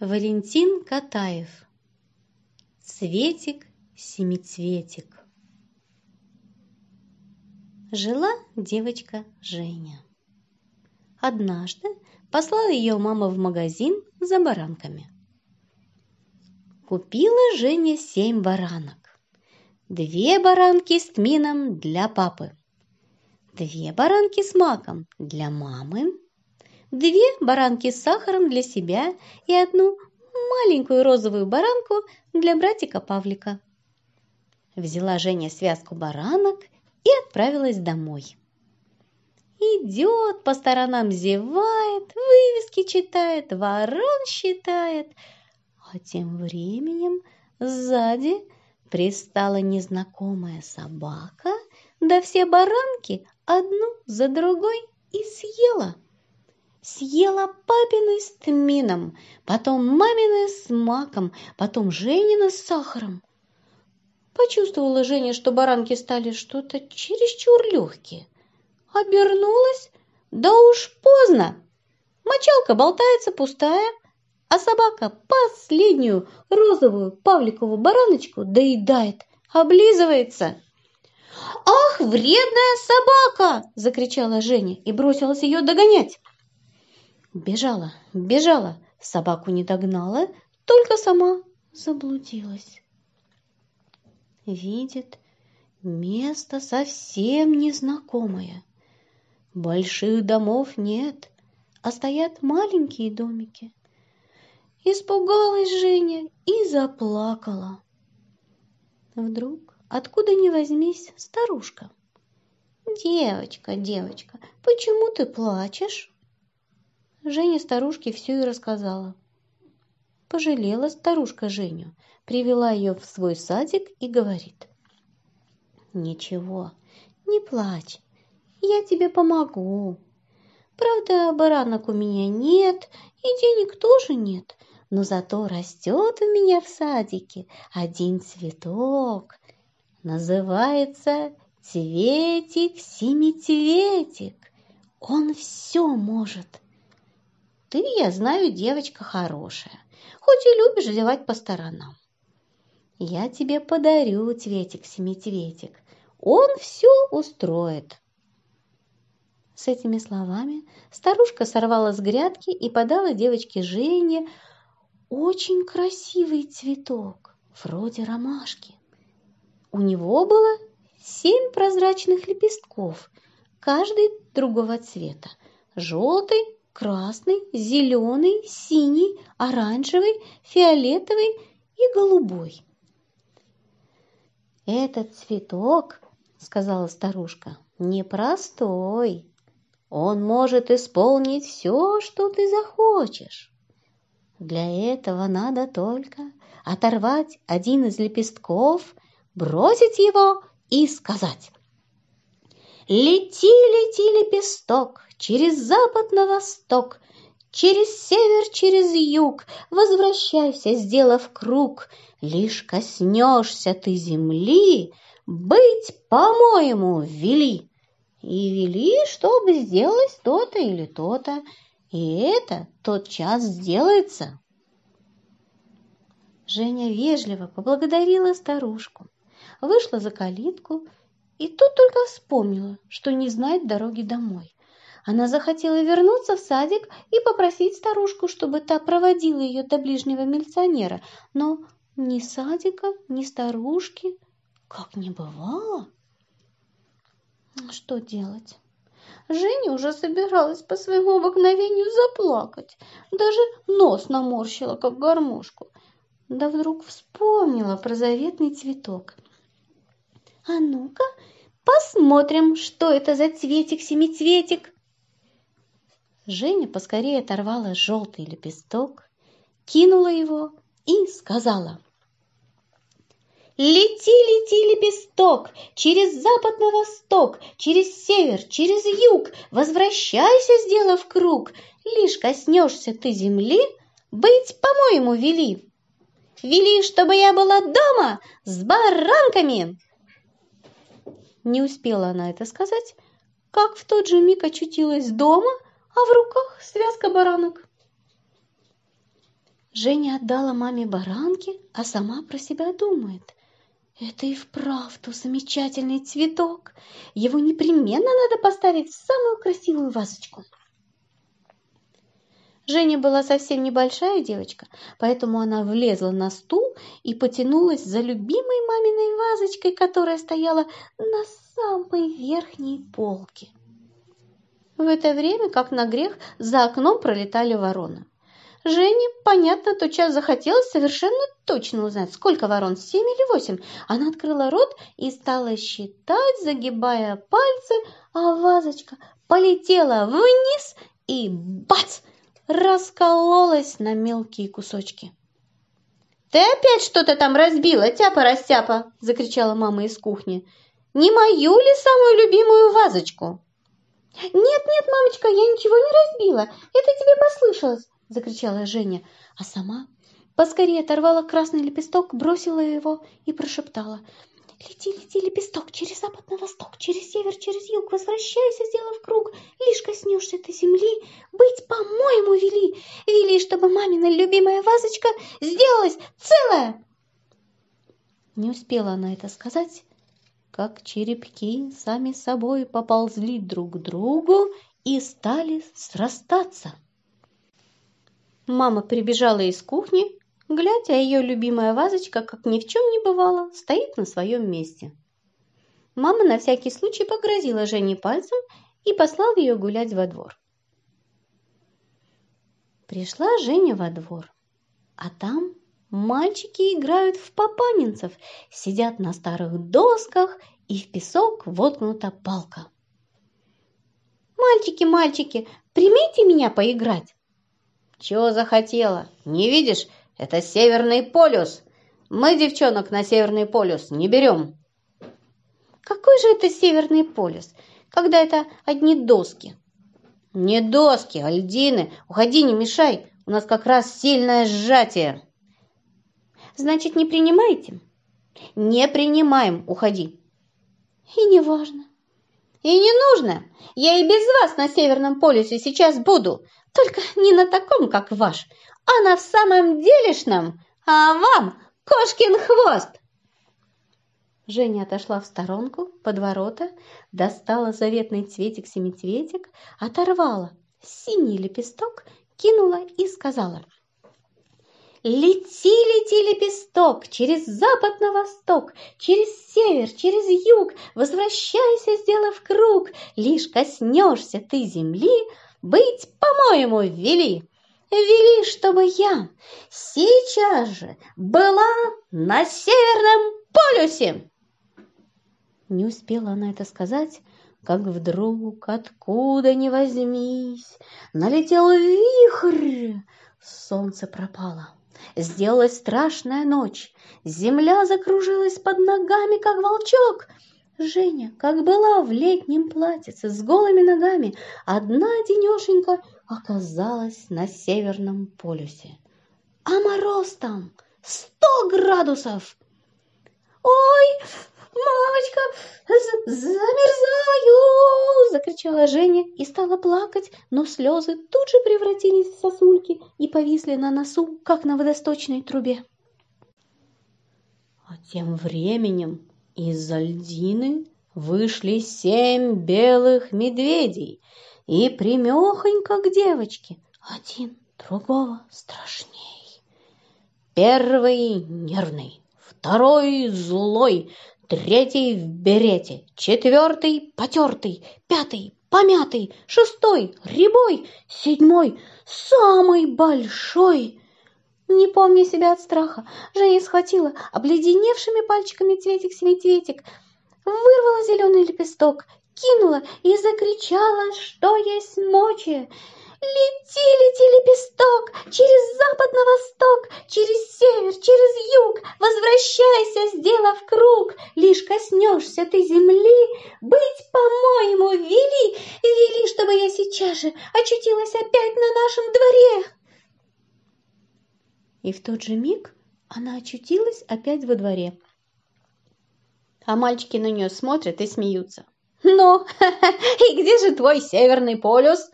Валентин Катаев Цветик-семицветик Жила девочка Женя. Однажды послала ее мама в магазин за баранками. Купила Женя семь баранок. Две баранки с тмином для папы. Две баранки с маком для мамы две баранки с сахаром для себя и одну маленькую розовую баранку для братика Павлика. Взяла Женя связку баранок и отправилась домой. Идет, по сторонам зевает, вывески читает, ворон считает. А тем временем сзади пристала незнакомая собака, да все баранки одну за другой и съела съела папины с тмином, потом мамины с маком, потом Женины с сахаром. Почувствовала Женя, что баранки стали что-то чересчур легкие. Обернулась, да уж поздно. Мочалка болтается пустая, а собака последнюю розовую павликову бараночку доедает, облизывается. «Ах, вредная собака!» – закричала Женя и бросилась ее догонять. Бежала, бежала, собаку не догнала, только сама заблудилась. Видит, место совсем незнакомое. Больших домов нет, а стоят маленькие домики. Испугалась Женя и заплакала. Вдруг, откуда ни возьмись, старушка. «Девочка, девочка, почему ты плачешь?» Женя старушке все и рассказала. Пожалела старушка Женю, привела ее в свой садик и говорит. «Ничего, не плачь, я тебе помогу. Правда, баранок у меня нет и денег тоже нет, но зато растет у меня в садике один цветок. Называется цветик-семицветик. Он все может». Ты, я знаю, девочка хорошая, хоть и любишь зевать по сторонам. Я тебе подарю цветик-семицветик, он все устроит. С этими словами старушка сорвала с грядки и подала девочке Жене очень красивый цветок, вроде ромашки. У него было семь прозрачных лепестков, каждый другого цвета – желтый, красный, зеленый, синий, оранжевый, фиолетовый и голубой. «Этот цветок, — сказала старушка, — непростой. Он может исполнить все, что ты захочешь. Для этого надо только оторвать один из лепестков, бросить его и сказать «Лети, лети, лепесток, через запад на восток, через север, через юг, возвращайся, сделав круг. Лишь коснешься ты земли, быть, по-моему, вели. И вели, чтобы сделать то-то или то-то, и это тот час сделается. Женя вежливо поблагодарила старушку, вышла за калитку и тут только вспомнила, что не знает дороги домой. Она захотела вернуться в садик и попросить старушку, чтобы та проводила ее до ближнего милиционера, но ни садика, ни старушки как не бывало. Что делать? Женя уже собиралась по своему обыкновению заплакать, даже нос наморщила, как гармошку. Да вдруг вспомнила про заветный цветок. «А ну-ка, посмотрим, что это за цветик-семицветик!» Женя поскорее оторвала желтый лепесток, кинула его и сказала. Лети, лети, лепесток, через запад на восток, через север, через юг, возвращайся, сделав круг. Лишь коснешься ты земли, быть, по-моему, вели. Вели, чтобы я была дома с баранками. Не успела она это сказать, как в тот же миг очутилась дома – а в руках связка баранок. Женя отдала маме баранки, а сама про себя думает. Это и вправду замечательный цветок. Его непременно надо поставить в самую красивую вазочку. Женя была совсем небольшая девочка, поэтому она влезла на стул и потянулась за любимой маминой вазочкой, которая стояла на самой верхней полке. В это время, как на грех, за окном пролетали вороны. Жене, понятно, тотчас захотелось совершенно точно узнать, сколько ворон, семь или восемь. Она открыла рот и стала считать, загибая пальцы, а вазочка полетела вниз и бац! Раскололась на мелкие кусочки. «Ты опять что-то там разбила, тяпа-растяпа!» – закричала мама из кухни. «Не мою ли самую любимую вазочку?» «Нет, нет, мамочка, я ничего не разбила, это тебе послышалось!» – закричала Женя, а сама поскорее оторвала красный лепесток, бросила его и прошептала – Лети, лети, лепесток, через запад на восток, через север, через юг, возвращайся, сделав круг, лишь коснешься ты земли, быть, по-моему, вели, вели, чтобы мамина любимая вазочка сделалась целая. Не успела она это сказать, как черепки сами собой поползли друг к другу и стали срастаться. Мама прибежала из кухни, глядя, ее любимая вазочка, как ни в чем не бывало, стоит на своем месте. Мама на всякий случай погрозила Жене пальцем и послала ее гулять во двор. Пришла Женя во двор, а там мальчики играют в папанинцев, сидят на старых досках и в песок воткнута палка. «Мальчики, мальчики, примите меня поиграть!» «Чего захотела? Не видишь, это Северный полюс. Мы девчонок на Северный полюс не берем. Какой же это Северный полюс, когда это одни доски? Не доски, а льдины. Уходи, не мешай. У нас как раз сильное сжатие. Значит, не принимаете? Не принимаем, уходи. И не важно. И не нужно. Я и без вас на Северном полюсе сейчас буду. Только не на таком, как ваш, а на самом делешном, а вам кошкин хвост!» Женя отошла в сторонку, под ворота, достала заветный цветик-семицветик, оторвала синий лепесток, кинула и сказала «Лети, лети, лепесток, через запад на восток, через север, через юг, возвращайся, сделав круг, лишь коснешься ты земли, быть, по-моему, вели!» Вели, чтобы я сейчас же была на Северном полюсе!» Не успела она это сказать, как вдруг, откуда ни возьмись, налетел вихрь. Солнце пропало. Сделалась страшная ночь. Земля закружилась под ногами, как волчок. Женя, как была в летнем платьице с голыми ногами, одна денешенька оказалась на Северном полюсе. А мороз там сто градусов! «Ой, мамочка, замерзаю!» – закричала Женя и стала плакать, но слезы тут же превратились в сосульки и повисли на носу, как на водосточной трубе. А тем временем из-за льдины вышли семь белых медведей и примехонько к девочке, один другого страшней. Первый нервный, второй злой, третий в берете, четвертый потертый, пятый помятый, шестой рябой, седьмой самый большой — не помня себя от страха, Женя схватила обледеневшими пальчиками цветик-семицветик, вырвала зеленый лепесток, кинула и закричала, что есть мочи. Лети, лети, лепесток, через запад на восток, через север, через юг, возвращайся, сделав круг. Лишь коснешься ты земли, быть, по-моему, вели, вели, чтобы я сейчас же очутилась опять на нашем дворе и в тот же миг она очутилась опять во дворе. А мальчики на нее смотрят и смеются. «Ну, и где же твой северный полюс?»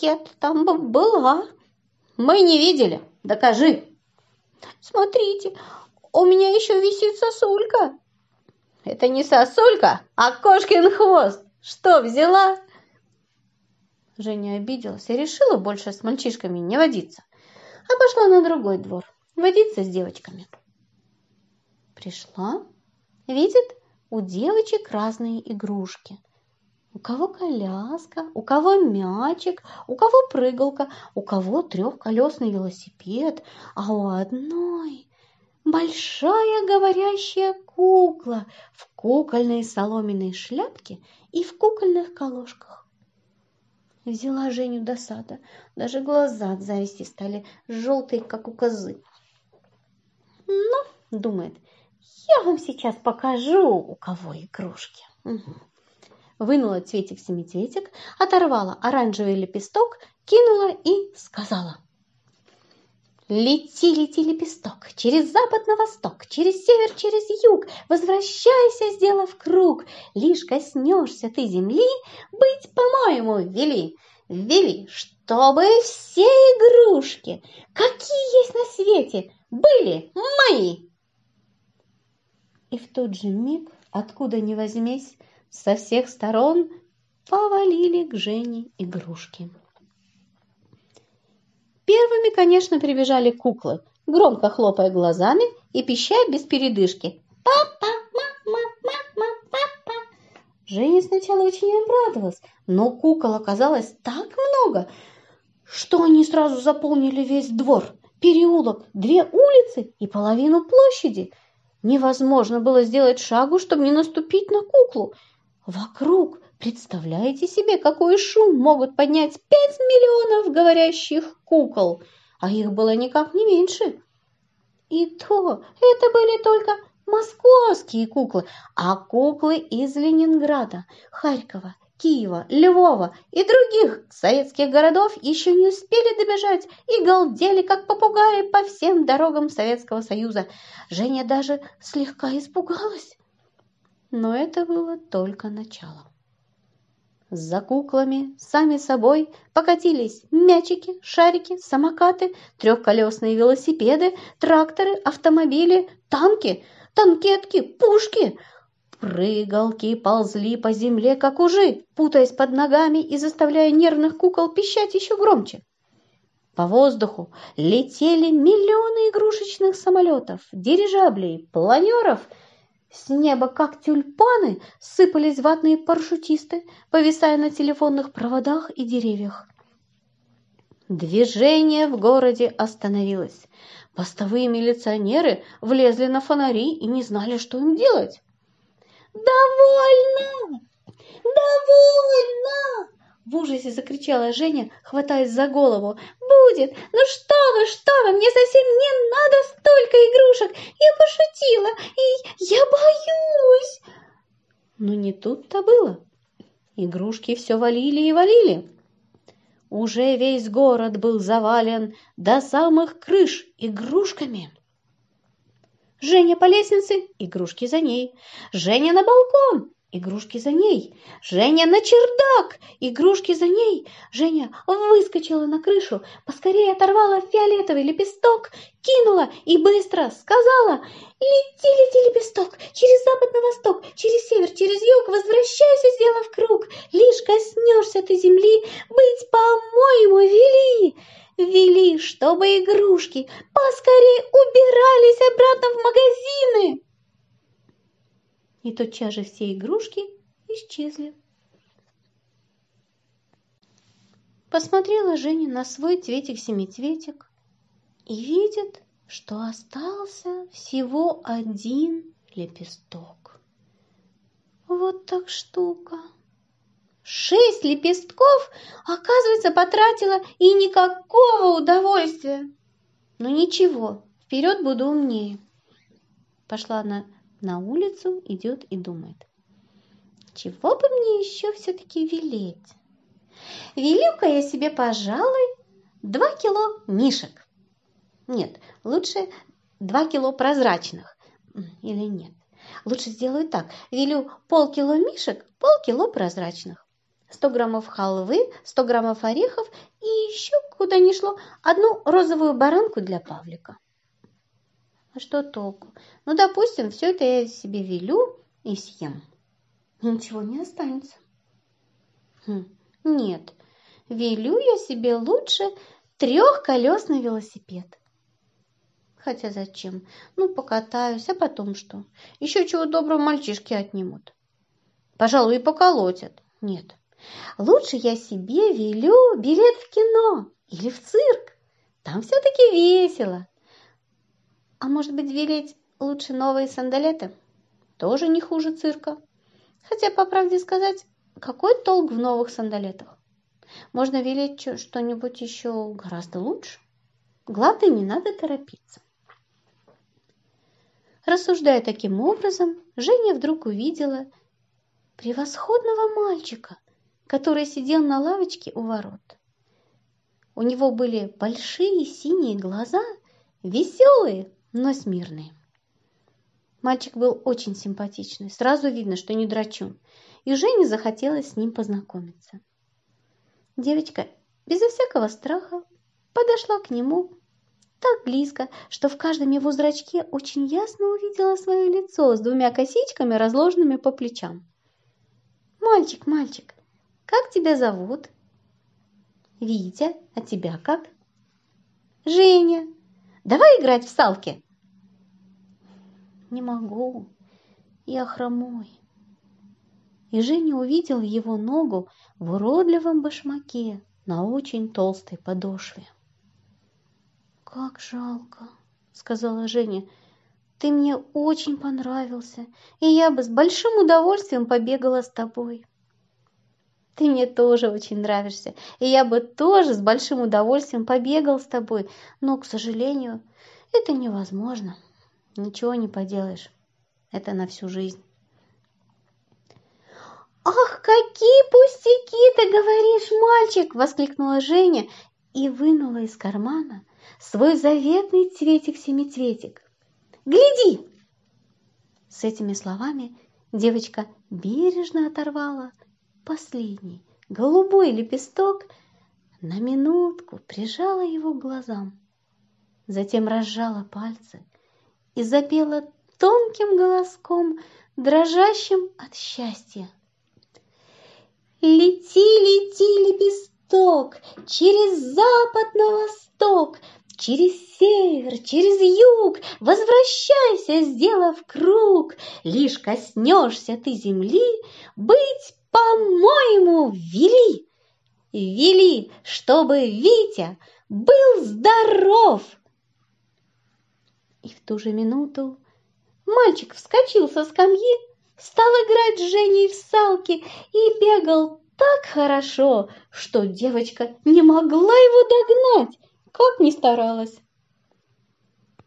«Я там была». «Мы не видели». Докажи. Смотрите, у меня еще висит сосулька. Это не сосулька, а кошкин хвост. Что, взяла? Женя обиделась и решила больше с мальчишками не водиться, а пошла на другой двор водиться с девочками. Пришла, видит, у девочек разные игрушки. У кого коляска, у кого мячик, у кого прыгалка, у кого трехколесный велосипед, а у одной большая говорящая кукла в кукольной соломенной шляпке и в кукольных колошках. Взяла Женю досада, даже глаза от зависти стали желтые, как у козы. Ну, думает, я вам сейчас покажу, у кого игрушки. Угу. Вынула цветик-семицветик, оторвала оранжевый лепесток, кинула и сказала. Лети, лети, лепесток, через запад на восток, через север, через юг, возвращайся, сделав круг. Лишь коснешься ты земли, быть, по-моему, вели. Вели, чтобы все игрушки, какие есть на свете, были мои. И в тот же миг, откуда ни возьмись, со всех сторон повалили к Жене игрушки. Первыми, конечно, прибежали куклы, громко хлопая глазами и пища без передышки. «Папа! Мама! Мама! Папа!» Женя сначала очень обрадовалась, но кукол оказалось так много, что они сразу заполнили весь двор, переулок, две улицы и половину площади. Невозможно было сделать шагу, чтобы не наступить на куклу. Вокруг Представляете себе, какой шум могут поднять пять миллионов говорящих кукол, а их было никак не меньше. И то это были только московские куклы, а куклы из Ленинграда, Харькова, Киева, Львова и других советских городов еще не успели добежать и галдели, как попугаи, по всем дорогам Советского Союза. Женя даже слегка испугалась. Но это было только начало. За куклами сами собой покатились мячики, шарики, самокаты, трехколесные велосипеды, тракторы, автомобили, танки, танкетки, пушки. Прыгалки ползли по земле, как ужи, путаясь под ногами и заставляя нервных кукол пищать еще громче. По воздуху летели миллионы игрушечных самолетов, дирижаблей, планеров – с неба, как тюльпаны, сыпались ватные парашютисты, повисая на телефонных проводах и деревьях. Движение в городе остановилось. Постовые милиционеры влезли на фонари и не знали, что им делать. «Довольно! Довольно!» В ужасе закричала Женя, хватаясь за голову. «Будет! Ну что вы, что вы! Мне совсем не надо столько игрушек! Я пошутила, и я боюсь!» Но не тут-то было. Игрушки все валили и валили. Уже весь город был завален до самых крыш игрушками. Женя по лестнице, игрушки за ней. Женя на балкон, Игрушки за ней. Женя на чердак. Игрушки за ней. Женя выскочила на крышу, поскорее оторвала фиолетовый лепесток, кинула и быстро сказала «Лети, лети, лепесток, через запад на восток, через север, через юг, возвращайся, сделав круг. Лишь коснешься ты земли, быть, по-моему, вели». Вели, чтобы игрушки поскорее убирались обратно в магазины и тотчас же все игрушки исчезли. Посмотрела Женя на свой цветик-семицветик и видит, что остался всего один лепесток. Вот так штука. Шесть лепестков, оказывается, потратила и никакого удовольствия. Но ничего, вперед буду умнее. Пошла она на улицу идет и думает. Чего бы мне еще все-таки велеть? Велю-ка я себе, пожалуй, два кило мишек. Нет, лучше два кило прозрачных. Или нет? Лучше сделаю так. Велю полкило мишек, полкило прозрачных. 100 граммов халвы, 100 граммов орехов и еще, куда ни шло, одну розовую баранку для Павлика. А что толку? Ну, допустим, все это я себе велю и съем. Ничего не останется. Хм, нет, велю я себе лучше трехколесный велосипед. Хотя зачем? Ну, покатаюсь, а потом что? Еще чего доброго мальчишки отнимут. Пожалуй, и поколотят. Нет, лучше я себе велю билет в кино или в цирк. Там все-таки весело. А может быть, велеть лучше новые сандалеты? Тоже не хуже цирка. Хотя, по правде сказать, какой толк в новых сандалетах? Можно велеть что-нибудь еще гораздо лучше. Главное, не надо торопиться. Рассуждая таким образом, Женя вдруг увидела превосходного мальчика, который сидел на лавочке у ворот. У него были большие синие глаза, веселые, но смирные. Мальчик был очень симпатичный, сразу видно, что не драчун, и Жене захотелось с ним познакомиться. Девочка безо всякого страха подошла к нему так близко, что в каждом его зрачке очень ясно увидела свое лицо с двумя косичками, разложенными по плечам. «Мальчик, мальчик, как тебя зовут?» «Витя, а тебя как?» «Женя, давай играть в салки!» «Не могу, я хромой». И Женя увидел его ногу в уродливом башмаке на очень толстой подошве. «Как жалко», — сказала Женя. «Ты мне очень понравился, и я бы с большим удовольствием побегала с тобой». «Ты мне тоже очень нравишься, и я бы тоже с большим удовольствием побегал с тобой, но, к сожалению, это невозможно. Ничего не поделаешь. Это на всю жизнь». «Ах, какие пустяки ты говоришь, мальчик!» – воскликнула Женя и вынула из кармана свой заветный цветик-семицветик. Гляди!» С этими словами девочка бережно оторвала последний голубой лепесток, на минутку прижала его к глазам, затем разжала пальцы и запела тонким голоском, дрожащим от счастья. Лети, лети, лепесток, через запад на восток, Через север, через юг, возвращайся, сделав круг. Лишь коснешься ты земли, быть, по-моему, вели. Вели, чтобы Витя был здоров. И в ту же минуту мальчик вскочил со скамьи, стал играть с Женей в салки и бегал так хорошо, что девочка не могла его догнать как ни старалась.